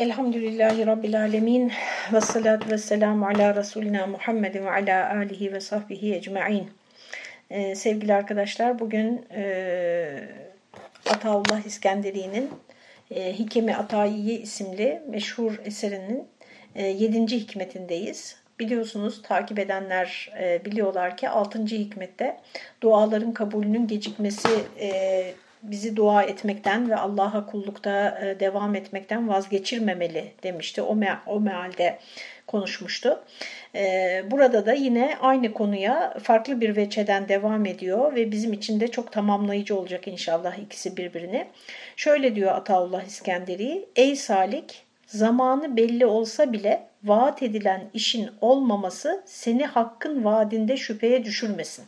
Elhamdülillahi Rabbil Alemin ve salatu ve selamu ala Resulina Muhammedin ve ala alihi ve sahbihi ecma'in. Ee, sevgili arkadaşlar bugün e, Ataullah İskenderi'nin e, Hikemi Atayiye isimli meşhur eserinin e, 7. hikmetindeyiz. Biliyorsunuz takip edenler e, biliyorlar ki 6. hikmette duaların kabulünün gecikmesi e, bizi dua etmekten ve Allah'a kullukta e, devam etmekten vazgeçirmemeli demişti. O, me o mealde konuşmuştu. E, burada da yine aynı konuya farklı bir veçeden devam ediyor ve bizim için de çok tamamlayıcı olacak inşallah ikisi birbirini. Şöyle diyor Ataullah İskenderi, Ey Salik zamanı belli olsa bile vaat edilen işin olmaması seni hakkın vaadinde şüpheye düşürmesin.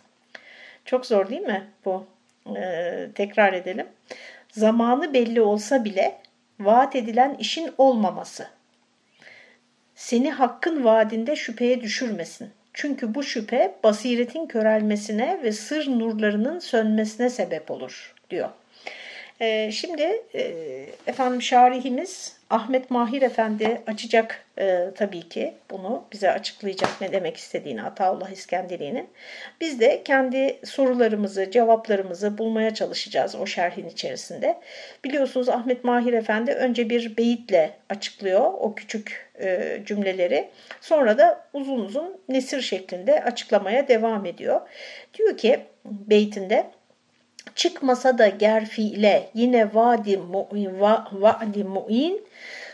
Çok zor değil mi bu? Ee, tekrar edelim. Zamanı belli olsa bile vaat edilen işin olmaması. Seni hakkın vaadinde şüpheye düşürmesin. Çünkü bu şüphe basiretin körelmesine ve sır nurlarının sönmesine sebep olur diyor. Ee, şimdi e, efendim şarihimiz Ahmet Mahir Efendi açacak e, tabii ki bunu bize açıklayacak ne demek istediğini Ataullah İskenderi'nin. Biz de kendi sorularımızı, cevaplarımızı bulmaya çalışacağız o şerhin içerisinde. Biliyorsunuz Ahmet Mahir Efendi önce bir beyitle açıklıyor o küçük e, cümleleri. Sonra da uzun uzun nesir şeklinde açıklamaya devam ediyor. Diyor ki beytinde çıkmasa da ger fiile yine vadi mu'in, va, vadi mu'in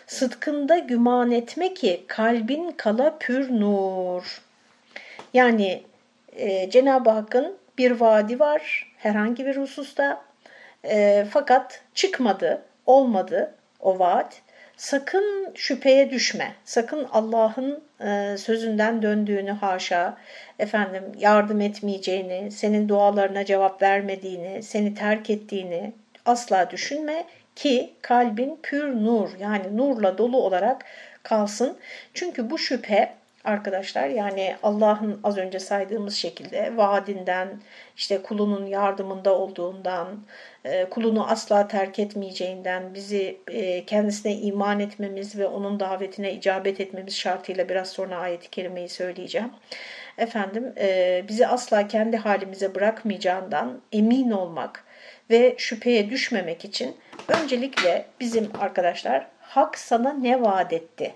sıdkında güman etme ki kalbin kala pür nur. Yani e, Cenab-ı Hakk'ın bir vaadi var herhangi bir hususta e, fakat çıkmadı, olmadı o vaat. Sakın şüpheye düşme. Sakın Allah'ın e, sözünden döndüğünü haşa, efendim yardım etmeyeceğini, senin dualarına cevap vermediğini, seni terk ettiğini asla düşünme ki kalbin pür nur yani nurla dolu olarak kalsın. Çünkü bu şüphe arkadaşlar yani Allah'ın az önce saydığımız şekilde vaadinden, işte kulunun yardımında olduğundan, kulunu asla terk etmeyeceğinden, bizi e, kendisine iman etmemiz ve onun davetine icabet etmemiz şartıyla biraz sonra ayet-i kerimeyi söyleyeceğim. Efendim e, bizi asla kendi halimize bırakmayacağından emin olmak ve şüpheye düşmemek için öncelikle bizim arkadaşlar hak sana ne vaat etti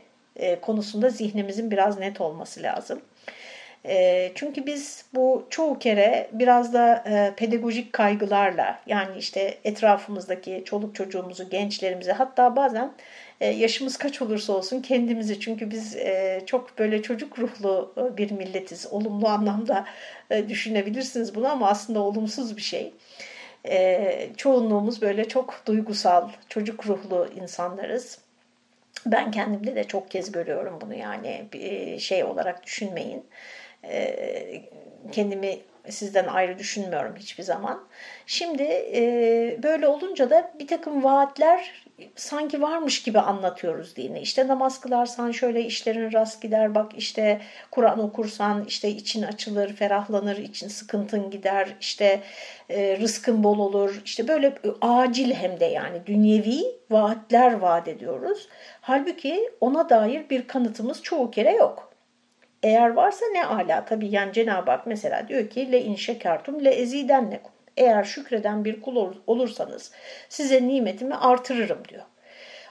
konusunda zihnimizin biraz net olması lazım. E, çünkü biz bu çoğu kere biraz da e, pedagojik kaygılarla yani işte etrafımızdaki çoluk çocuğumuzu, gençlerimizi hatta bazen e, yaşımız kaç olursa olsun kendimizi çünkü biz e, çok böyle çocuk ruhlu e, bir milletiz. Olumlu anlamda düşünebilirsiniz bunu ama aslında olumsuz bir şey. Çoğunluğumuz böyle çok duygusal, çocuk ruhlu insanlarız. Ben kendimde de çok kez görüyorum bunu yani şey olarak düşünmeyin. Kendimi sizden ayrı düşünmüyorum hiçbir zaman. Şimdi böyle olunca da bir takım vaatler sanki varmış gibi anlatıyoruz dini. İşte namaz kılarsan şöyle işlerin rast gider. Bak işte Kur'an okursan işte için açılır, ferahlanır, için sıkıntın gider. İşte rızkın bol olur. İşte böyle acil hem de yani dünyevi vaatler vaat ediyoruz. Halbuki ona dair bir kanıtımız çoğu kere yok. Eğer varsa ne ala tabii yani Cenab-ı Hak mesela diyor ki le in şekertum le ezidennekum. Eğer şükreden bir kul olursanız size nimetimi artırırım diyor.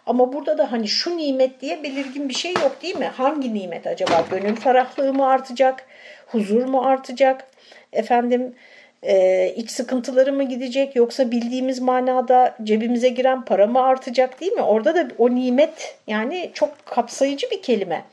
Ama burada da hani şu nimet diye belirgin bir şey yok değil mi? Hangi nimet acaba? Gönül ferahlığı mı artacak? Huzur mu artacak? Efendim e, iç sıkıntıları mı gidecek? Yoksa bildiğimiz manada cebimize giren para mı artacak değil mi? Orada da o nimet yani çok kapsayıcı bir kelime.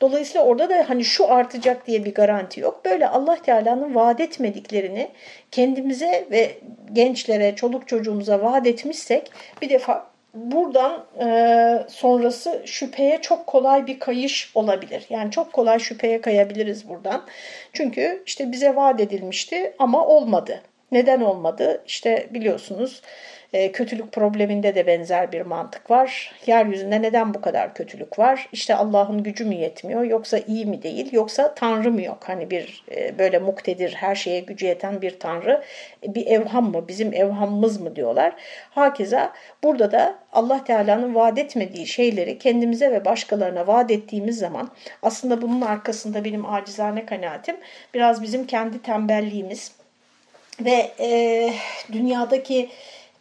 Dolayısıyla orada da hani şu artacak diye bir garanti yok. Böyle Allah Teala'nın vaat etmediklerini kendimize ve gençlere, çoluk çocuğumuza vaat etmişsek bir defa buradan e, sonrası şüpheye çok kolay bir kayış olabilir. Yani çok kolay şüpheye kayabiliriz buradan. Çünkü işte bize vaat edilmişti ama olmadı. Neden olmadı? İşte biliyorsunuz E, kötülük probleminde de benzer bir mantık var. Yeryüzünde neden bu kadar kötülük var? İşte Allah'ın gücü mü yetmiyor yoksa iyi mi değil yoksa Tanrı mı yok? Hani bir e, böyle muktedir her şeye gücü yeten bir Tanrı e, bir evham mı bizim evhamımız mı diyorlar. Hakeza burada da Allah Teala'nın vaat etmediği şeyleri kendimize ve başkalarına vaat ettiğimiz zaman aslında bunun arkasında benim acizane kanaatim biraz bizim kendi tembelliğimiz ve e, dünyadaki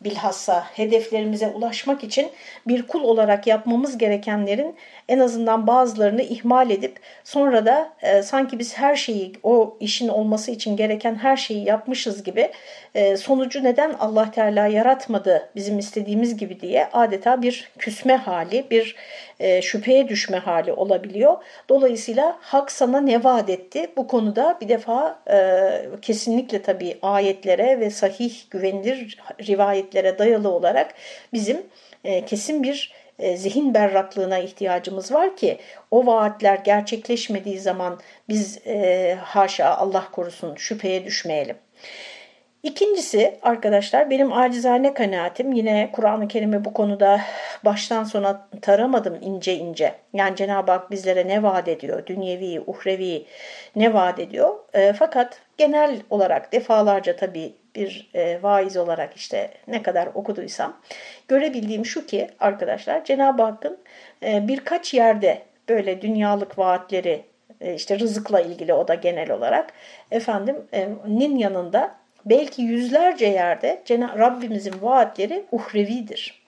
bilhassa hedeflerimize ulaşmak için bir kul olarak yapmamız gerekenlerin en azından bazılarını ihmal edip sonra da e, sanki biz her şeyi o işin olması için gereken her şeyi yapmışız gibi e, sonucu neden Allah Teala yaratmadı bizim istediğimiz gibi diye adeta bir küsme hali, bir e, şüpheye düşme hali olabiliyor. Dolayısıyla hak sana ne vaat etti? Bu konuda bir defa e, kesinlikle tabii ayetlere ve sahih güvenilir rivayetlere dayalı olarak bizim e, kesin bir e, zihin berraklığına ihtiyacımız var ki o vaatler gerçekleşmediği zaman biz e, haşa Allah korusun şüpheye düşmeyelim. İkincisi arkadaşlar benim acizane kanaatim yine Kur'an-ı Kerim'i bu konuda baştan sona taramadım ince ince. Yani Cenab-ı Hak bizlere ne vaat ediyor? Dünyevi, uhrevi ne vaat ediyor? E, fakat genel olarak defalarca tabii bir e, vaiz olarak işte ne kadar okuduysam görebildiğim şu ki arkadaşlar Cenab-ı Hakk'ın e, birkaç yerde böyle dünyalık vaatleri e, işte rızıkla ilgili o da genel olarak efendim e, nin yanında belki yüzlerce yerde Rabbimizin vaatleri uhrevidir.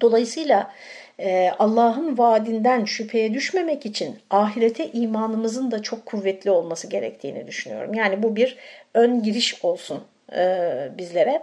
Dolayısıyla e, Allah'ın vaadinden şüpheye düşmemek için ahirete imanımızın da çok kuvvetli olması gerektiğini düşünüyorum. Yani bu bir ön giriş olsun e, bizlere.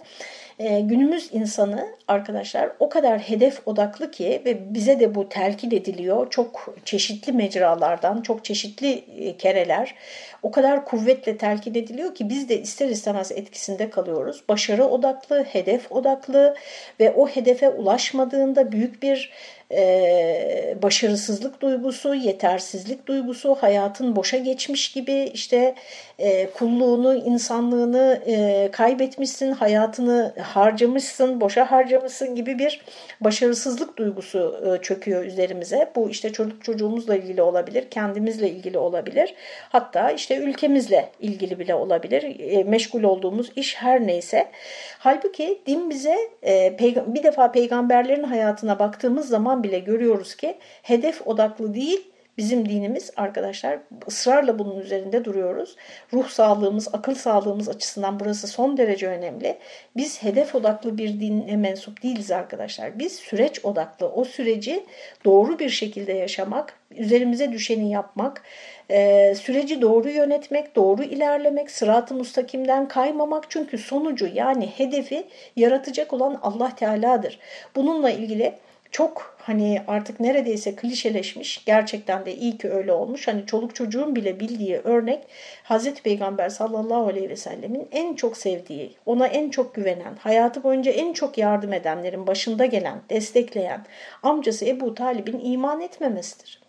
E, günümüz insanı arkadaşlar o kadar hedef odaklı ki ve bize de bu telkin ediliyor. Çok çeşitli mecralardan, çok çeşitli e, kereler o kadar kuvvetle telkin ediliyor ki biz de ister istemez etkisinde kalıyoruz. Başarı odaklı, hedef odaklı ve o hedefe ulaşmadığında büyük bir e, başarısızlık duygusu, yetersizlik duygusu, hayatın boşa geçmiş gibi işte e, kulluğunu, insanlığını e, kaybetmişsin, hayatını harcamışsın, boşa harcamışsın gibi bir başarısızlık duygusu e, çöküyor üzerimize. Bu işte çocuk çocuğumuzla ilgili olabilir, kendimizle ilgili olabilir. Hatta işte ülkemizle ilgili bile olabilir. E, meşgul olduğumuz iş her neyse. Halbuki din bize e, bir defa peygamberlerin hayatına baktığımız zaman bile görüyoruz ki hedef odaklı değil, Bizim dinimiz arkadaşlar ısrarla bunun üzerinde duruyoruz. Ruh sağlığımız, akıl sağlığımız açısından burası son derece önemli. Biz hedef odaklı bir dine mensup değiliz arkadaşlar. Biz süreç odaklı. O süreci doğru bir şekilde yaşamak, üzerimize düşeni yapmak, e, süreci doğru yönetmek, doğru ilerlemek, sırat-ı mustakimden kaymamak. Çünkü sonucu yani hedefi yaratacak olan Allah Teala'dır. Bununla ilgili çok hani artık neredeyse klişeleşmiş gerçekten de iyi ki öyle olmuş. Hani çoluk çocuğun bile bildiği örnek Hazreti Peygamber sallallahu aleyhi ve sellemin en çok sevdiği, ona en çok güvenen, hayatı boyunca en çok yardım edenlerin başında gelen, destekleyen amcası Ebu Talib'in iman etmemesidir.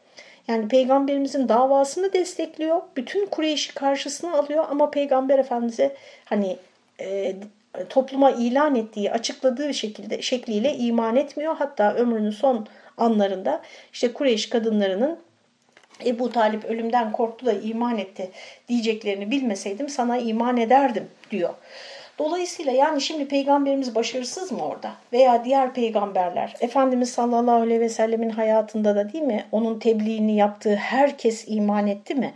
Yani peygamberimizin davasını destekliyor. Bütün Kureyş'i karşısına alıyor ama peygamber efendimize hani e, topluma ilan ettiği, açıkladığı şekilde şekliyle iman etmiyor. Hatta ömrünün son anlarında işte Kureyş kadınlarının Ebu Talip ölümden korktu da iman etti diyeceklerini bilmeseydim sana iman ederdim diyor. Dolayısıyla yani şimdi peygamberimiz başarısız mı orada? Veya diğer peygamberler, Efendimiz sallallahu aleyhi ve sellemin hayatında da değil mi? Onun tebliğini yaptığı herkes iman etti mi?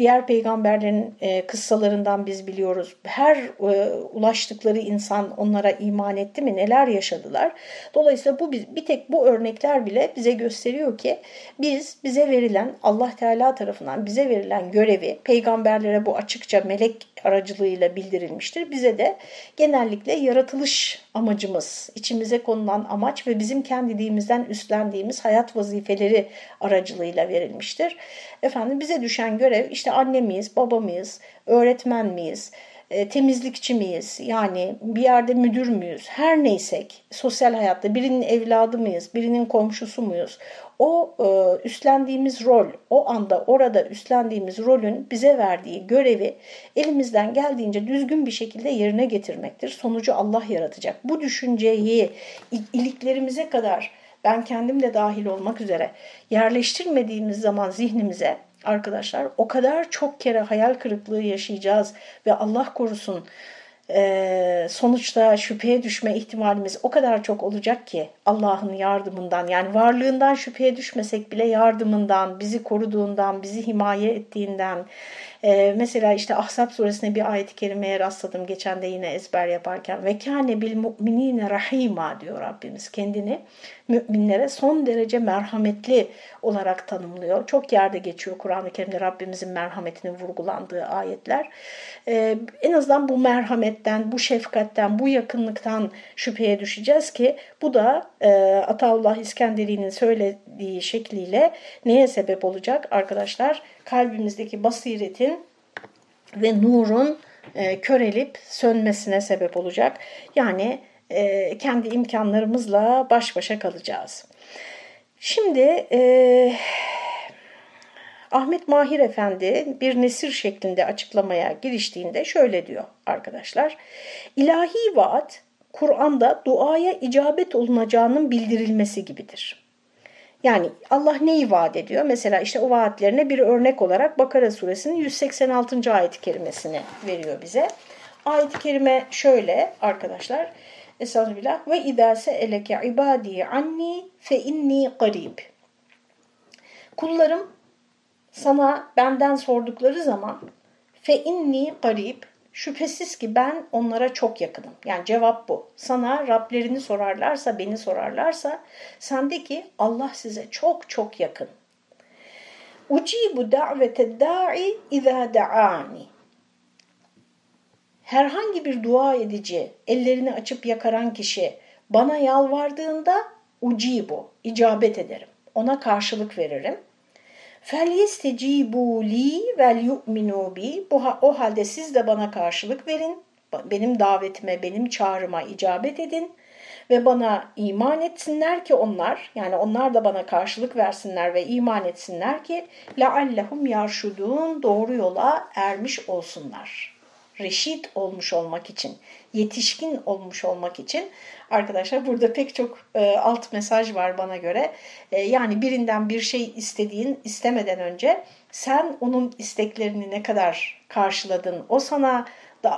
Diğer peygamberlerin e, kıssalarından biz biliyoruz. Her e, ulaştıkları insan onlara iman etti mi? Neler yaşadılar? Dolayısıyla bu bir tek bu örnekler bile bize gösteriyor ki biz bize verilen Allah Teala tarafından bize verilen görevi peygamberlere bu açıkça melek aracılığıyla bildirilmiştir. Bize de genellikle yaratılış amacımız, içimize konulan amaç ve bizim kendiliğimizden üstlendiğimiz hayat vazifeleri aracılığıyla verilmiştir. Efendim bize düşen görev işte anne miyiz, baba mıyız, öğretmen miyiz, e, temizlikçi miyiz? Yani bir yerde müdür müyüz? Her neysek sosyal hayatta birinin evladı mıyız? Birinin komşusu muyuz? O e, üstlendiğimiz rol, o anda orada üstlendiğimiz rolün bize verdiği görevi elimizden geldiğince düzgün bir şekilde yerine getirmektir. Sonucu Allah yaratacak. Bu düşünceyi iliklerimize kadar ben kendim de dahil olmak üzere yerleştirmediğimiz zaman zihnimize arkadaşlar o kadar çok kere hayal kırıklığı yaşayacağız ve Allah korusun e, sonuçta şüpheye düşme ihtimalimiz o kadar çok olacak ki Allah'ın yardımından yani varlığından şüpheye düşmesek bile yardımından, bizi koruduğundan, bizi himaye ettiğinden, ee, mesela işte Ahzab suresine bir ayet-i kerimeye rastladım geçen de yine ezber yaparken. Ve kâne bil mu'minine rahima diyor Rabbimiz kendini müminlere son derece merhametli olarak tanımlıyor. Çok yerde geçiyor Kur'an-ı Kerim'de Rabbimizin merhametinin vurgulandığı ayetler. Ee, en azından bu merhametten, bu şefkatten, bu yakınlıktan şüpheye düşeceğiz ki bu da e, Ataullah İskenderi'nin söylediği şekliyle neye sebep olacak arkadaşlar? Kalbimizdeki basiretin ve nurun e, körelip sönmesine sebep olacak. Yani e, kendi imkanlarımızla baş başa kalacağız. Şimdi e, Ahmet Mahir Efendi bir nesir şeklinde açıklamaya giriştiğinde şöyle diyor arkadaşlar. İlahi vaat Kur'an'da duaya icabet olunacağının bildirilmesi gibidir. Yani Allah neyi vaat ediyor? Mesela işte o vaatlerine bir örnek olarak Bakara suresinin 186. ayet-i kerimesini veriyor bize. Ayet-i kerime şöyle arkadaşlar. Estağfirullah. Ve idâ se'eleke ibâdî anni fe inni garib. Kullarım sana benden sordukları zaman fe inni garib Şüphesiz ki ben onlara çok yakınım. Yani cevap bu. Sana Rablerini sorarlarsa, beni sorarlarsa sen de ki Allah size çok çok yakın. Ucibu da'vete da'i izâ da'ani. Herhangi bir dua edici, ellerini açıp yakaran kişi bana yalvardığında ucibu, icabet ederim. Ona karşılık veririm. فَلْيَسْتَجِيبُوا لِي وَلْيُؤْمِنُوا بِي O halde siz de bana karşılık verin. Benim davetime, benim çağrıma icabet edin. Ve bana iman etsinler ki onlar, yani onlar da bana karşılık versinler ve iman etsinler ki لَعَلَّهُمْ يَرْشُدُونَ Doğru yola ermiş olsunlar. Reşit olmuş olmak için, yetişkin olmuş olmak için arkadaşlar burada pek çok e, alt mesaj var bana göre. E, yani birinden bir şey istediğin istemeden önce sen onun isteklerini ne kadar karşıladın? O sana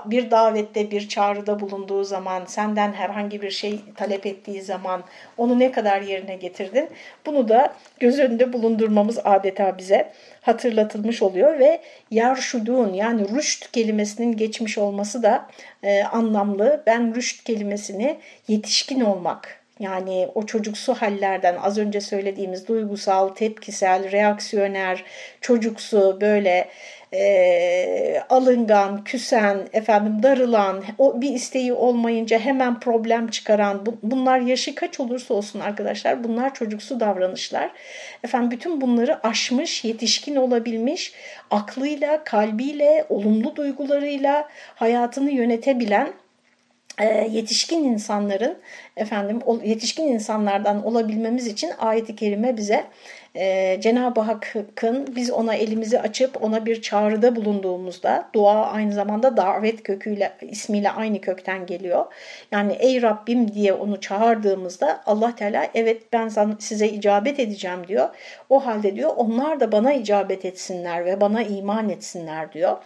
bir davette, bir çağrıda bulunduğu zaman, senden herhangi bir şey talep ettiği zaman onu ne kadar yerine getirdin? Bunu da göz önünde bulundurmamız adeta bize hatırlatılmış oluyor ve yarşudun yani rüşt kelimesinin geçmiş olması da e, anlamlı. Ben rüşt kelimesini yetişkin olmak yani o çocuksu hallerden az önce söylediğimiz duygusal, tepkisel, reaksiyoner, çocuksu böyle e, alıngan, küsen, efendim darılan, o bir isteği olmayınca hemen problem çıkaran, bu, bunlar yaşı kaç olursa olsun arkadaşlar bunlar çocuksu davranışlar. Efendim bütün bunları aşmış, yetişkin olabilmiş, aklıyla, kalbiyle, olumlu duygularıyla hayatını yönetebilen yetişkin insanların efendim yetişkin insanlardan olabilmemiz için ayet-i kerime bize e, Cenab-ı Hakk'ın biz ona elimizi açıp ona bir çağrıda bulunduğumuzda dua aynı zamanda davet köküyle ismiyle aynı kökten geliyor. Yani ey Rabbim diye onu çağırdığımızda Allah Teala evet ben size icabet edeceğim diyor. O halde diyor onlar da bana icabet etsinler ve bana iman etsinler diyor.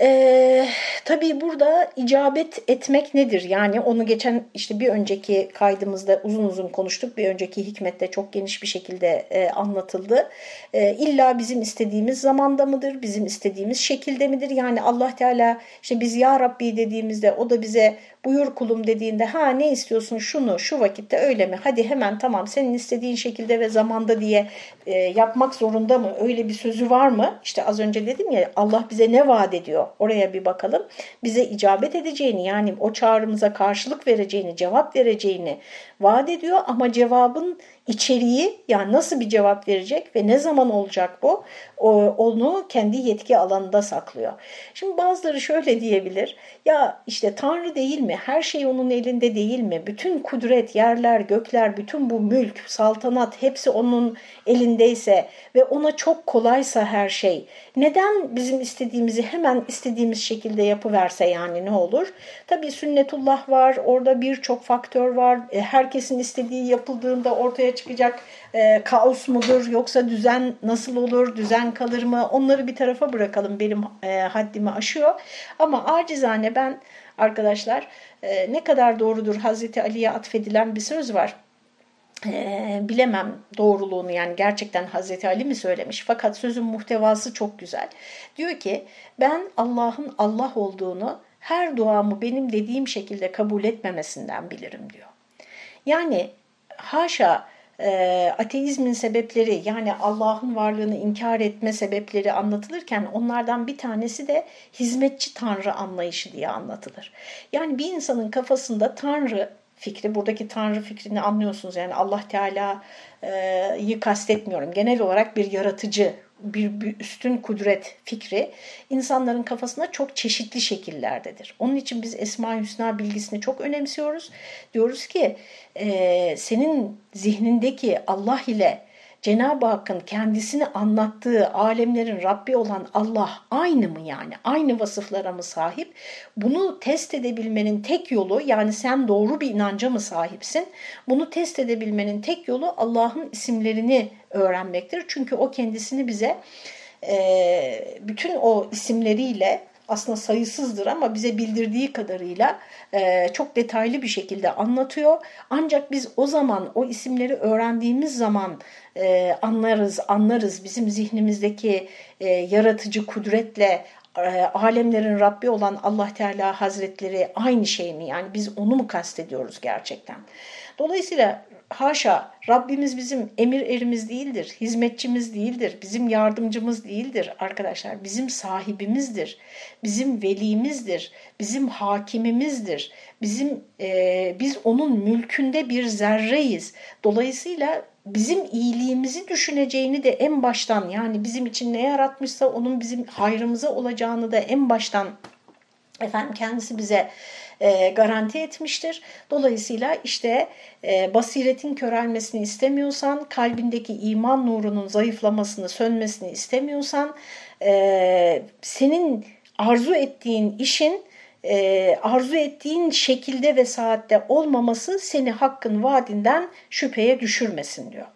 Ee, tabii burada icabet etmek nedir? Yani onu geçen işte bir önceki kaydımızda uzun uzun konuştuk. Bir önceki hikmette çok geniş bir şekilde e, anlatıldı. E, illa bizim istediğimiz zamanda mıdır? Bizim istediğimiz şekilde midir? Yani Allah Teala işte biz Ya Rabbi dediğimizde o da bize buyur kulum dediğinde ha ne istiyorsun? Şunu şu vakitte öyle mi? Hadi hemen tamam senin istediğin şekilde ve zamanda diye e, yapmak zorunda mı? Öyle bir sözü var mı? İşte az önce dedim ya Allah bize ne vaat ediyor? Oraya bir bakalım. Bize icabet edeceğini yani o çağrımıza karşılık vereceğini cevap vereceğini vaat ediyor. Ama cevabın içeriği yani nasıl bir cevap verecek ve ne zaman olacak bu? Onu kendi yetki alanında saklıyor. Şimdi bazıları şöyle diyebilir. Ya işte Tanrı değil mi her şey onun elinde değil mi bütün kudret yerler gökler bütün bu mülk saltanat hepsi onun elindeyse ve ona çok kolaysa her şey neden bizim istediğimizi hemen istediğimiz şekilde yapıverse yani ne olur? Tabii sünnetullah var orada birçok faktör var e, herkesin istediği yapıldığında ortaya çıkacak e, kaos mudur yoksa düzen nasıl olur, düzen kalır mı onları bir tarafa bırakalım benim e, haddimi aşıyor. Ama acizane ben arkadaşlar e, ne kadar doğrudur Hazreti Ali'ye atfedilen bir söz var. E, bilemem doğruluğunu yani gerçekten Hazreti Ali mi söylemiş fakat sözün muhtevası çok güzel. Diyor ki ben Allah'ın Allah olduğunu her duamı benim dediğim şekilde kabul etmemesinden bilirim diyor. Yani haşa e, ateizmin sebepleri yani Allah'ın varlığını inkar etme sebepleri anlatılırken onlardan bir tanesi de hizmetçi tanrı anlayışı diye anlatılır. Yani bir insanın kafasında tanrı fikri, buradaki tanrı fikrini anlıyorsunuz yani Allah Teala'yı kastetmiyorum. Genel olarak bir yaratıcı bir, bir üstün kudret fikri insanların kafasında çok çeşitli şekillerdedir. Onun için biz Esma Hüsna bilgisini çok önemsiyoruz. Diyoruz ki e, senin zihnindeki Allah ile Cenab-ı Hakk'ın kendisini anlattığı alemlerin Rabbi olan Allah aynı mı yani? Aynı vasıflara mı sahip? Bunu test edebilmenin tek yolu yani sen doğru bir inanca mı sahipsin? Bunu test edebilmenin tek yolu Allah'ın isimlerini öğrenmektir. Çünkü o kendisini bize bütün o isimleriyle aslında sayısızdır ama bize bildirdiği kadarıyla e, çok detaylı bir şekilde anlatıyor. Ancak biz o zaman o isimleri öğrendiğimiz zaman e, anlarız, anlarız bizim zihnimizdeki e, yaratıcı kudretle e, alemlerin Rabbi olan Allah Teala Hazretleri aynı şey mi? Yani biz onu mu kastediyoruz gerçekten? Dolayısıyla haşa Rabbimiz bizim emir erimiz değildir, hizmetçimiz değildir, bizim yardımcımız değildir arkadaşlar. Bizim sahibimizdir, bizim velimizdir, bizim hakimimizdir. Bizim e, biz onun mülkünde bir zerreyiz. Dolayısıyla bizim iyiliğimizi düşüneceğini de en baştan yani bizim için ne yaratmışsa onun bizim hayrımıza olacağını da en baştan efendim kendisi bize e, garanti etmiştir. Dolayısıyla işte e, basiretin körelmesini istemiyorsan, kalbindeki iman nurunun zayıflamasını, sönmesini istemiyorsan, e, senin arzu ettiğin işin e, arzu ettiğin şekilde ve saatte olmaması seni hakkın vaadinden şüpheye düşürmesin diyor.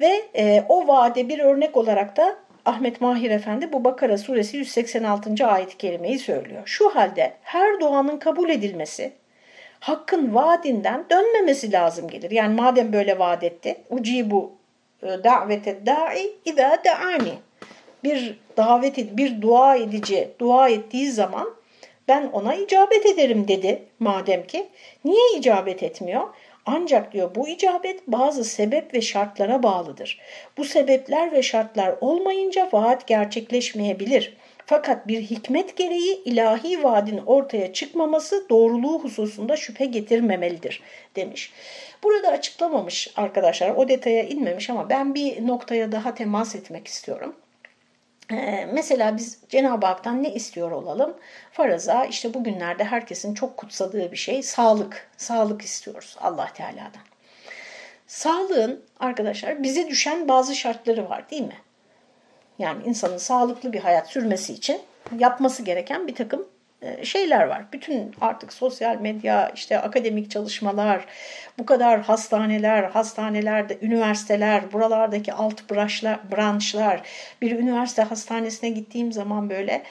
Ve e, o vaade bir örnek olarak da Ahmet Mahir Efendi bu Bakara suresi 186. ayet-i kerimeyi söylüyor. Şu halde her duanın kabul edilmesi, hakkın vaadinden dönmemesi lazım gelir. Yani madem böyle vaat etti, ucibu e, davete da'i idâ da'ani. Bir davet bir dua edici dua ettiği zaman ben ona icabet ederim dedi madem ki. Niye icabet etmiyor? Ancak diyor bu icabet bazı sebep ve şartlara bağlıdır. Bu sebepler ve şartlar olmayınca vaat gerçekleşmeyebilir. Fakat bir hikmet gereği ilahi vaadin ortaya çıkmaması doğruluğu hususunda şüphe getirmemelidir demiş. Burada açıklamamış arkadaşlar o detaya inmemiş ama ben bir noktaya daha temas etmek istiyorum. Ee, mesela biz Cenab-ı Hak'tan ne istiyor olalım? Faraza işte bugünlerde herkesin çok kutsadığı bir şey sağlık. Sağlık istiyoruz Allah Teala'dan. Sağlığın arkadaşlar bize düşen bazı şartları var değil mi? Yani insanın sağlıklı bir hayat sürmesi için yapması gereken bir takım şeyler var. Bütün artık sosyal medya, işte akademik çalışmalar, bu kadar hastaneler, hastanelerde, üniversiteler, buralardaki alt branşlar, branşlar. Bir üniversite hastanesine gittiğim zaman böyle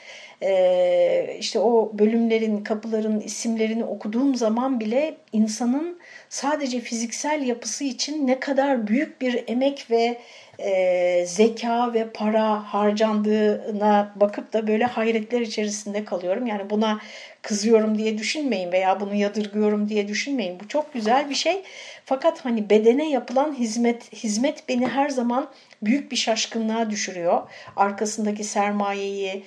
e, işte o bölümlerin, kapıların isimlerini okuduğum zaman bile insanın sadece fiziksel yapısı için ne kadar büyük bir emek ve e, zeka ve para harcandığına bakıp da böyle hayretler içerisinde kalıyorum. Yani buna kızıyorum diye düşünmeyin veya bunu yadırgıyorum diye düşünmeyin. Bu çok güzel bir şey. Fakat hani bedene yapılan hizmet hizmet beni her zaman büyük bir şaşkınlığa düşürüyor. Arkasındaki sermayeyi,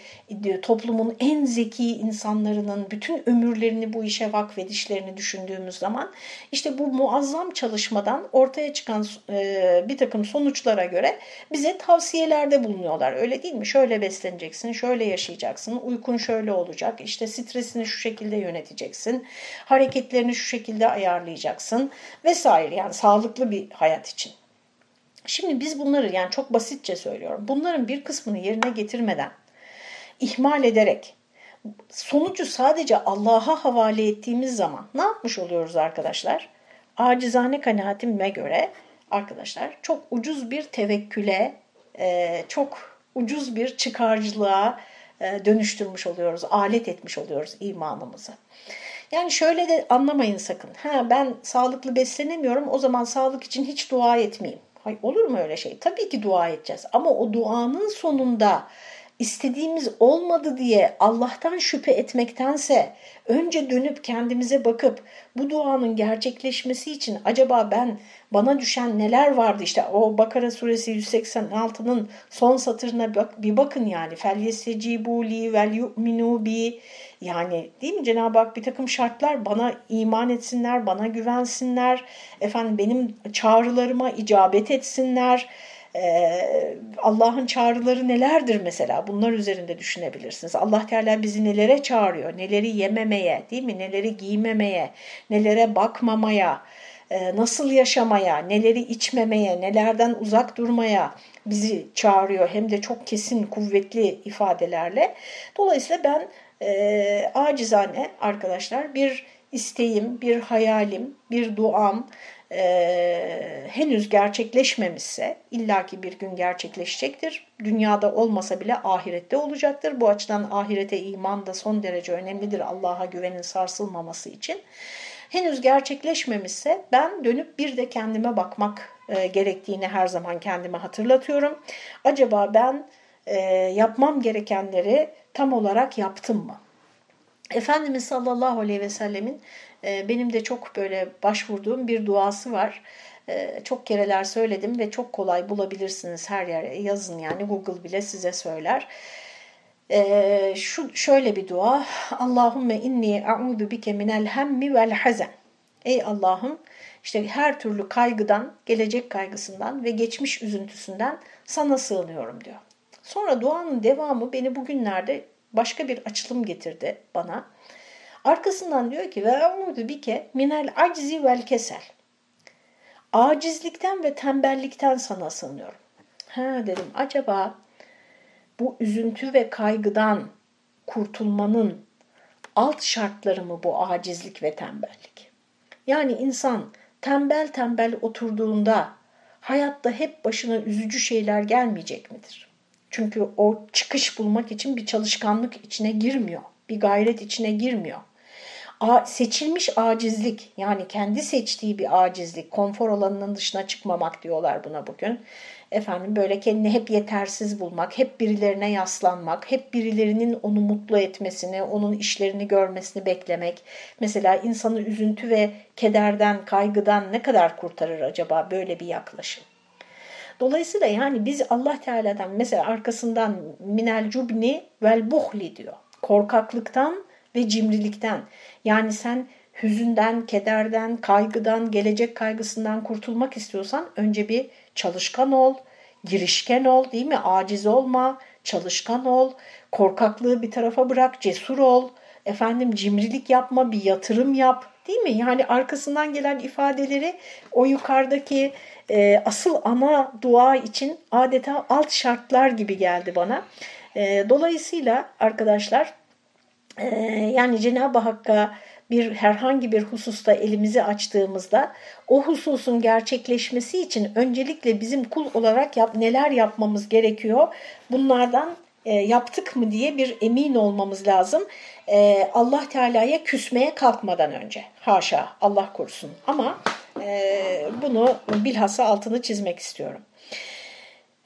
toplumun en zeki insanlarının bütün ömürlerini bu işe vakfedişlerini düşündüğümüz zaman işte bu muazzam çalışmadan ortaya çıkan e, bir takım sonuçlara göre bize tavsiyelerde bulunuyorlar. Öyle değil mi? Şöyle besleneceksin, şöyle yaşayacaksın, uykun şöyle olacak, işte stresini şu şekilde yöneteceksin, hareketlerini şu şekilde ayarlayacaksın vesaire. Yani sağlıklı bir hayat için. Şimdi biz bunları yani çok basitçe söylüyorum. Bunların bir kısmını yerine getirmeden, ihmal ederek, sonucu sadece Allah'a havale ettiğimiz zaman ne yapmış oluyoruz arkadaşlar? Acizane kanaatime göre arkadaşlar çok ucuz bir tevekküle, e, çok ucuz bir çıkarcılığa e, dönüştürmüş oluyoruz, alet etmiş oluyoruz imanımızı. Yani şöyle de anlamayın sakın. Ha ben sağlıklı beslenemiyorum o zaman sağlık için hiç dua etmeyeyim. Hay olur mu öyle şey? Tabii ki dua edeceğiz. Ama o duanın sonunda istediğimiz olmadı diye Allah'tan şüphe etmektense önce dönüp kendimize bakıp bu duanın gerçekleşmesi için acaba ben bana düşen neler vardı? İşte o Bakara suresi 186'nın son satırına bak, bir bakın yani. Fel yesecibu li vel yu'minu bi yani değil mi Cenab-ı Hak bir takım şartlar bana iman etsinler, bana güvensinler, efendim benim çağrılarıma icabet etsinler. Allah'ın çağrıları nelerdir mesela? Bunlar üzerinde düşünebilirsiniz. Allah Teala bizi nelere çağırıyor? Neleri yememeye, değil mi? Neleri giymemeye, nelere bakmamaya, nasıl yaşamaya, neleri içmemeye, nelerden uzak durmaya bizi çağırıyor. Hem de çok kesin, kuvvetli ifadelerle. Dolayısıyla ben e, acizane arkadaşlar bir isteğim, bir hayalim, bir duam e, henüz gerçekleşmemişse illaki bir gün gerçekleşecektir. Dünyada olmasa bile ahirette olacaktır. Bu açıdan ahirete iman da son derece önemlidir Allah'a güvenin sarsılmaması için. Henüz gerçekleşmemişse ben dönüp bir de kendime bakmak e, gerektiğini her zaman kendime hatırlatıyorum. Acaba ben e, yapmam gerekenleri tam olarak yaptım mı? Efendimiz sallallahu aleyhi ve sellemin e, benim de çok böyle başvurduğum bir duası var. E, çok kereler söyledim ve çok kolay bulabilirsiniz her yere yazın yani Google bile size söyler. E, şu şöyle bir dua. Allahümme inni a'udu bike minel hemmi vel hazen. Ey Allah'ım işte her türlü kaygıdan, gelecek kaygısından ve geçmiş üzüntüsünden sana sığınıyorum diyor. Sonra duanın devamı beni bugünlerde başka bir açılım getirdi bana. Arkasından diyor ki ve umudu bike minel aczi vel kesel. Acizlikten ve tembellikten sana sığınıyorum. Ha dedim acaba bu üzüntü ve kaygıdan kurtulmanın alt şartları mı bu acizlik ve tembellik? Yani insan tembel tembel oturduğunda hayatta hep başına üzücü şeyler gelmeyecek midir? Çünkü o çıkış bulmak için bir çalışkanlık içine girmiyor. Bir gayret içine girmiyor. A, seçilmiş acizlik yani kendi seçtiği bir acizlik, konfor alanının dışına çıkmamak diyorlar buna bugün. Efendim böyle kendini hep yetersiz bulmak, hep birilerine yaslanmak, hep birilerinin onu mutlu etmesini, onun işlerini görmesini beklemek. Mesela insanı üzüntü ve kederden, kaygıdan ne kadar kurtarır acaba böyle bir yaklaşım? Dolayısıyla yani biz Allah Teala'dan mesela arkasından minel cubni vel buhli diyor. Korkaklıktan ve cimrilikten. Yani sen hüzünden, kederden, kaygıdan, gelecek kaygısından kurtulmak istiyorsan önce bir çalışkan ol, girişken ol değil mi? Aciz olma, çalışkan ol, korkaklığı bir tarafa bırak, cesur ol, efendim cimrilik yapma, bir yatırım yap değil mi? Yani arkasından gelen ifadeleri o yukarıdaki e, asıl ana dua için adeta alt şartlar gibi geldi bana. E, dolayısıyla arkadaşlar e, yani Cenab-ı Hakk'a bir herhangi bir hususta elimizi açtığımızda o hususun gerçekleşmesi için öncelikle bizim kul olarak yap, neler yapmamız gerekiyor? Bunlardan e, yaptık mı diye bir emin olmamız lazım. E, Allah Teala'ya küsmeye kalkmadan önce. Haşa Allah korusun. Ama e, bunu bilhassa altını çizmek istiyorum.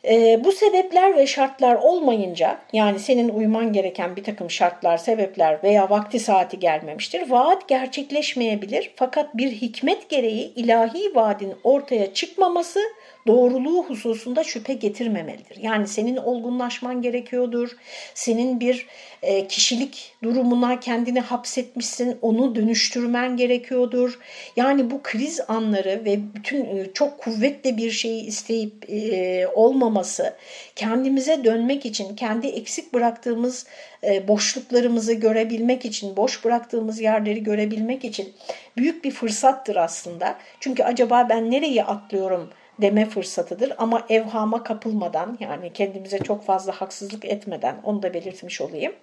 E, bu sebepler ve şartlar olmayınca yani senin uyman gereken bir takım şartlar, sebepler veya vakti saati gelmemiştir. Vaat gerçekleşmeyebilir fakat bir hikmet gereği ilahi vaadin ortaya çıkmaması doğruluğu hususunda şüphe getirmemelidir. Yani senin olgunlaşman gerekiyordur. Senin bir e, kişilik durumuna kendini hapsetmişsin, onu dönüştürmen gerekiyordur. Yani bu kriz anları ve bütün e, çok kuvvetli bir şeyi isteyip e, olmaması, kendimize dönmek için, kendi eksik bıraktığımız e, boşluklarımızı görebilmek için, boş bıraktığımız yerleri görebilmek için büyük bir fırsattır aslında. Çünkü acaba ben nereye atlıyorum? Deme fırsatıdır ama evhama kapılmadan yani kendimize çok fazla haksızlık etmeden onu da belirtmiş olayım.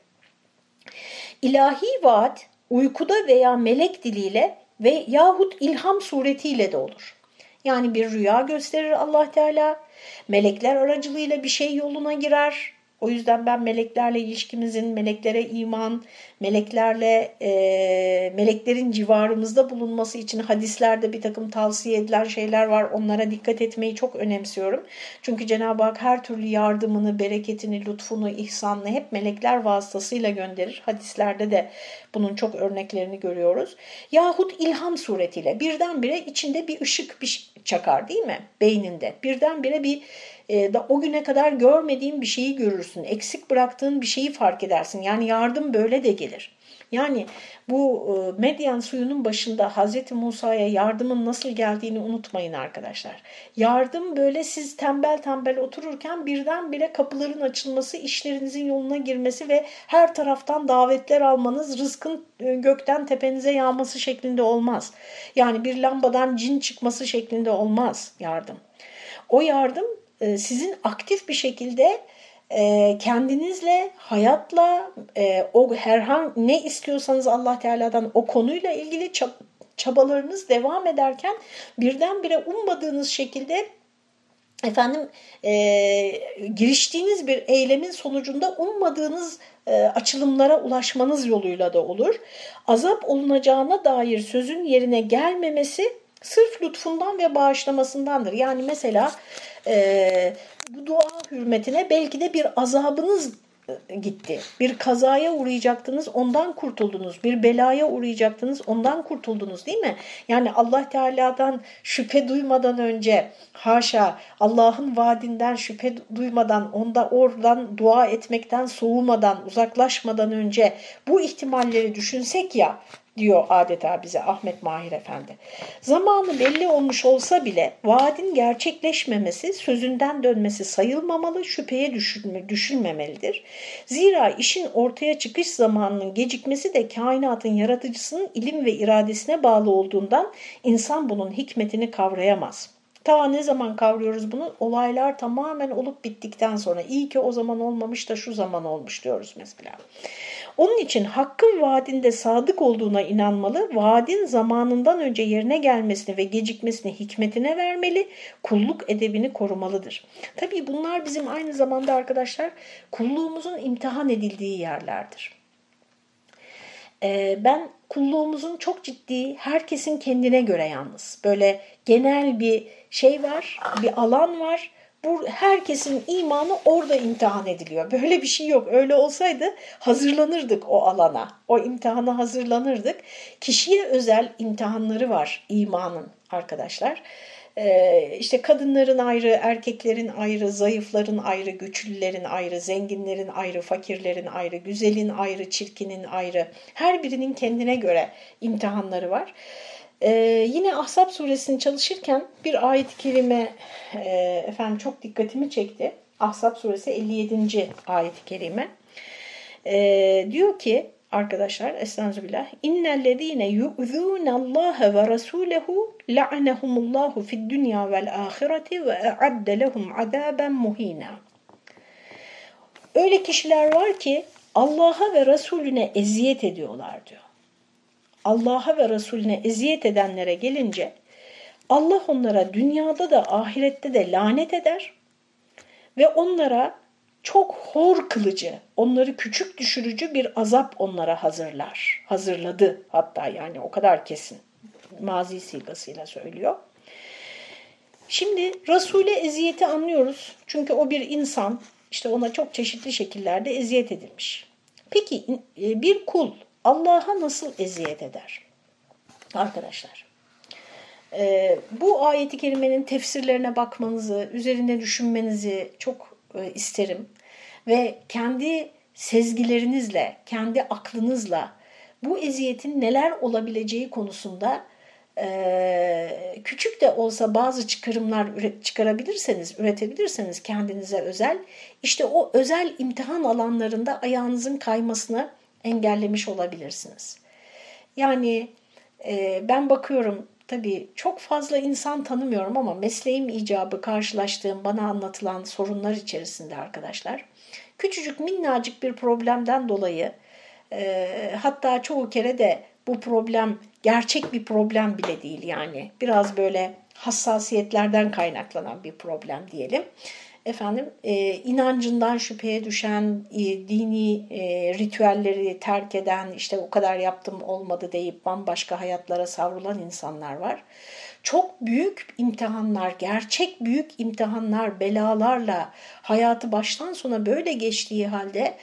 İlahi vaat uykuda veya melek diliyle ve yahut ilham suretiyle de olur. Yani bir rüya gösterir Allah Teala, melekler aracılığıyla bir şey yoluna girer, o yüzden ben meleklerle ilişkimizin, meleklere iman, meleklerle e, meleklerin civarımızda bulunması için hadislerde bir takım tavsiye edilen şeyler var. Onlara dikkat etmeyi çok önemsiyorum. Çünkü Cenab-ı Hak her türlü yardımını, bereketini, lütfunu, ihsanını hep melekler vasıtasıyla gönderir. Hadislerde de bunun çok örneklerini görüyoruz. Yahut ilham suretiyle birdenbire içinde bir ışık bir çakar değil mi? Beyninde. Birdenbire bir e, o güne kadar görmediğin bir şeyi görürsün. Eksik bıraktığın bir şeyi fark edersin. Yani yardım böyle de gelir. Yani bu e, Medyan suyunun başında Hazreti Musa'ya yardımın nasıl geldiğini unutmayın arkadaşlar. Yardım böyle siz tembel tembel otururken birdenbire kapıların açılması, işlerinizin yoluna girmesi ve her taraftan davetler almanız, rızkın e, gökten tepenize yağması şeklinde olmaz. Yani bir lambadan cin çıkması şeklinde olmaz yardım. O yardım e, sizin aktif bir şekilde e, kendinizle, hayatla, e, o herhangi ne istiyorsanız Allah Teala'dan o konuyla ilgili çabalarınız devam ederken birdenbire ummadığınız şekilde efendim e, giriştiğiniz bir eylemin sonucunda ummadığınız e, açılımlara ulaşmanız yoluyla da olur. Azap olunacağına dair sözün yerine gelmemesi sırf lütfundan ve bağışlamasındandır. Yani mesela e, bu dua hürmetine belki de bir azabınız e, gitti. Bir kazaya uğrayacaktınız ondan kurtuldunuz. Bir belaya uğrayacaktınız ondan kurtuldunuz değil mi? Yani Allah Teala'dan şüphe duymadan önce haşa Allah'ın vaadinden şüphe duymadan onda oradan dua etmekten soğumadan uzaklaşmadan önce bu ihtimalleri düşünsek ya diyor adeta bize Ahmet Mahir Efendi. Zamanı belli olmuş olsa bile vaadin gerçekleşmemesi, sözünden dönmesi sayılmamalı, şüpheye düşülme, düşülmemelidir. Zira işin ortaya çıkış zamanının gecikmesi de kainatın yaratıcısının ilim ve iradesine bağlı olduğundan insan bunun hikmetini kavrayamaz. Ta ne zaman kavruyoruz bunu? Olaylar tamamen olup bittikten sonra. İyi ki o zaman olmamış da şu zaman olmuş diyoruz mesela. Onun için hakkın vaadinde sadık olduğuna inanmalı, vaadin zamanından önce yerine gelmesini ve gecikmesini hikmetine vermeli, kulluk edebini korumalıdır. Tabii bunlar bizim aynı zamanda arkadaşlar kulluğumuzun imtihan edildiği yerlerdir. Ee, ben kulluğumuzun çok ciddi, herkesin kendine göre yalnız. Böyle genel bir şey var, bir alan var bu herkesin imanı orada imtihan ediliyor. Böyle bir şey yok. Öyle olsaydı hazırlanırdık o alana. O imtihana hazırlanırdık. Kişiye özel imtihanları var imanın arkadaşlar. Ee, işte kadınların ayrı, erkeklerin ayrı, zayıfların ayrı, güçlülerin ayrı, zenginlerin ayrı, fakirlerin ayrı, güzelin ayrı, çirkinin ayrı. Her birinin kendine göre imtihanları var. Ee, yine Ahzab suresini çalışırken bir ayet-i kerime e, efendim çok dikkatimi çekti. Ahzab suresi 57. ayet-i kerime. Ee, diyor ki arkadaşlar estağfirullah innellezine yu'zunallaha ve rasulehu la'anehumullahu fid dunya vel ahireti ve a'adde lehum azaben muhina. Öyle kişiler var ki Allah'a ve Resulüne eziyet ediyorlar diyor. Allah'a ve Resulüne eziyet edenlere gelince Allah onlara dünyada da ahirette de lanet eder ve onlara çok hor kılıcı, onları küçük düşürücü bir azap onlara hazırlar. Hazırladı hatta yani o kadar kesin. Mazi sigasıyla söylüyor. Şimdi Resul'e eziyeti anlıyoruz. Çünkü o bir insan. işte ona çok çeşitli şekillerde eziyet edilmiş. Peki e, bir kul Allah'a nasıl eziyet eder? Arkadaşlar. E, bu ayeti kerimenin tefsirlerine bakmanızı, üzerinde düşünmenizi çok e, isterim. Ve kendi sezgilerinizle, kendi aklınızla bu eziyetin neler olabileceği konusunda e, küçük de olsa bazı çıkarımlar çıkarabilirseniz, üretebilirseniz kendinize özel, işte o özel imtihan alanlarında ayağınızın kaymasını engellemiş olabilirsiniz. Yani e, ben bakıyorum tabii çok fazla insan tanımıyorum ama mesleğim icabı karşılaştığım bana anlatılan sorunlar içerisinde arkadaşlar. Küçücük minnacık bir problemden dolayı e, hatta çoğu kere de bu problem gerçek bir problem bile değil yani. Biraz böyle hassasiyetlerden kaynaklanan bir problem diyelim. Efendim e, inancından şüpheye düşen, e, dini e, ritüelleri terk eden, işte o kadar yaptım olmadı deyip bambaşka hayatlara savrulan insanlar var. Çok büyük imtihanlar, gerçek büyük imtihanlar, belalarla hayatı baştan sona böyle geçtiği halde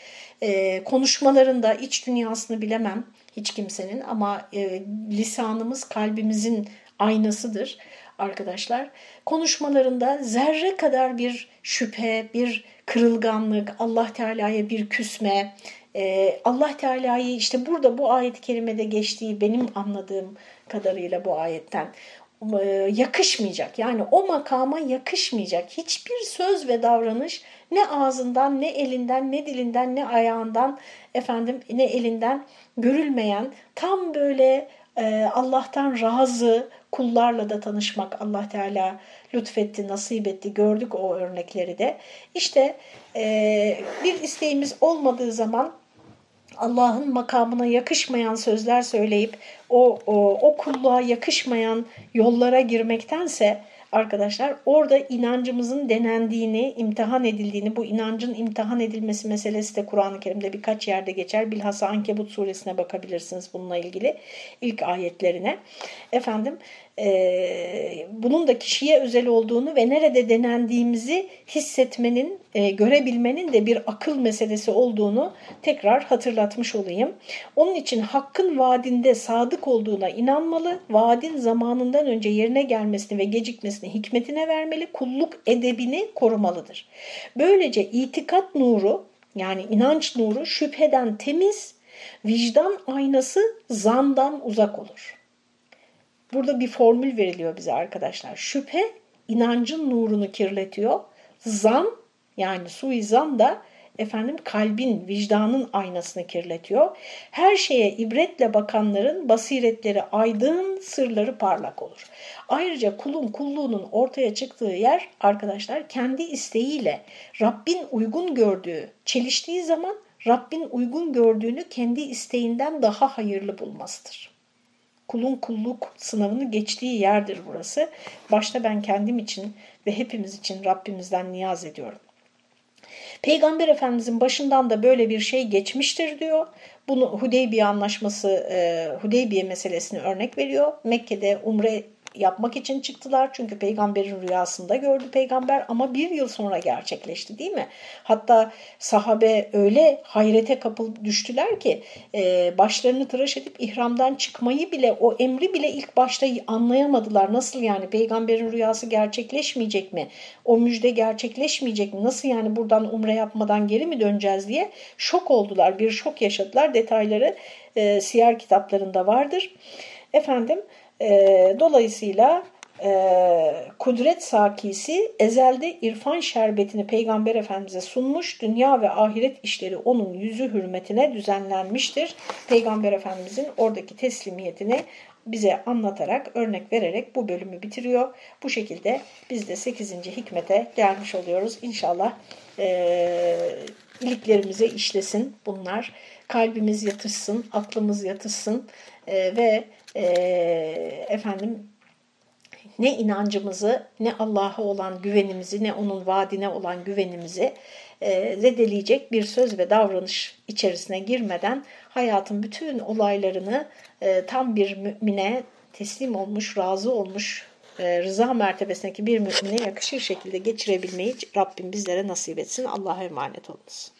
e, konuşmalarında iç dünyasını bilemem hiç kimsenin ama e, lisanımız kalbimizin aynasıdır arkadaşlar. Konuşmalarında zerre kadar bir şüphe, bir kırılganlık, Allah Teala'ya bir küsme, e, Allah Teala'yı işte burada bu ayet-i kerimede geçtiği benim anladığım kadarıyla bu ayetten e, yakışmayacak. Yani o makama yakışmayacak hiçbir söz ve davranış ne ağzından, ne elinden, ne dilinden, ne ayağından, efendim ne elinden görülmeyen tam böyle e, Allah'tan razı kullarla da tanışmak Allah Teala lütfetti, nasip etti. Gördük o örnekleri de. İşte e, bir isteğimiz olmadığı zaman Allah'ın makamına yakışmayan sözler söyleyip o, o, o kulluğa yakışmayan yollara girmektense arkadaşlar orada inancımızın denendiğini, imtihan edildiğini, bu inancın imtihan edilmesi meselesi de Kur'an-ı Kerim'de birkaç yerde geçer. Bilhassa Ankebut suresine bakabilirsiniz bununla ilgili ilk ayetlerine. Efendim e, bunun da kişiye özel olduğunu ve nerede denendiğimizi hissetmenin, e, görebilmenin de bir akıl meselesi olduğunu tekrar hatırlatmış olayım. Onun için hakkın vaadinde sadık olduğuna inanmalı, vaadin zamanından önce yerine gelmesini ve gecikmesini hikmetine vermeli, kulluk edebini korumalıdır. Böylece itikat nuru yani inanç nuru şüpheden temiz, vicdan aynası zandan uzak olur. Burada bir formül veriliyor bize arkadaşlar. Şüphe inancın nurunu kirletiyor. Zan yani suizan da efendim kalbin, vicdanın aynasını kirletiyor. Her şeye ibretle bakanların basiretleri aydın, sırları parlak olur. Ayrıca kulun kulluğunun ortaya çıktığı yer arkadaşlar kendi isteğiyle Rabbin uygun gördüğü, çeliştiği zaman Rabbin uygun gördüğünü kendi isteğinden daha hayırlı bulmasıdır kulun kulluk sınavını geçtiği yerdir burası. Başta ben kendim için ve hepimiz için Rabbimizden niyaz ediyorum. Peygamber Efendimizin başından da böyle bir şey geçmiştir diyor. Bunu Hudeybiye anlaşması, e, Hudeybiye meselesini örnek veriyor. Mekke'de umre yapmak için çıktılar. Çünkü peygamberin rüyasında gördü peygamber ama bir yıl sonra gerçekleşti değil mi? Hatta sahabe öyle hayrete kapıl düştüler ki e, başlarını tıraş edip ihramdan çıkmayı bile o emri bile ilk başta anlayamadılar. Nasıl yani peygamberin rüyası gerçekleşmeyecek mi? O müjde gerçekleşmeyecek mi? Nasıl yani buradan umre yapmadan geri mi döneceğiz diye şok oldular. Bir şok yaşadılar. Detayları e, siyer kitaplarında vardır. Efendim e, dolayısıyla e, kudret sakisi ezelde irfan şerbetini Peygamber Efendimiz'e sunmuş. Dünya ve ahiret işleri onun yüzü hürmetine düzenlenmiştir. Peygamber Efendimiz'in oradaki teslimiyetini bize anlatarak, örnek vererek bu bölümü bitiriyor. Bu şekilde biz de 8. hikmete gelmiş oluyoruz. İnşallah e, iliklerimize işlesin bunlar. Kalbimiz yatışsın, aklımız yatışsın e, ve e, efendim ne inancımızı, ne Allah'a olan güvenimizi, ne onun vaadine olan güvenimizi e, zedeleyecek bir söz ve davranış içerisine girmeden hayatın bütün olaylarını e, tam bir mümine teslim olmuş, razı olmuş, e, rıza mertebesindeki bir mümine yakışır şekilde geçirebilmeyi Rabbim bizlere nasip etsin. Allah'a emanet olunuz.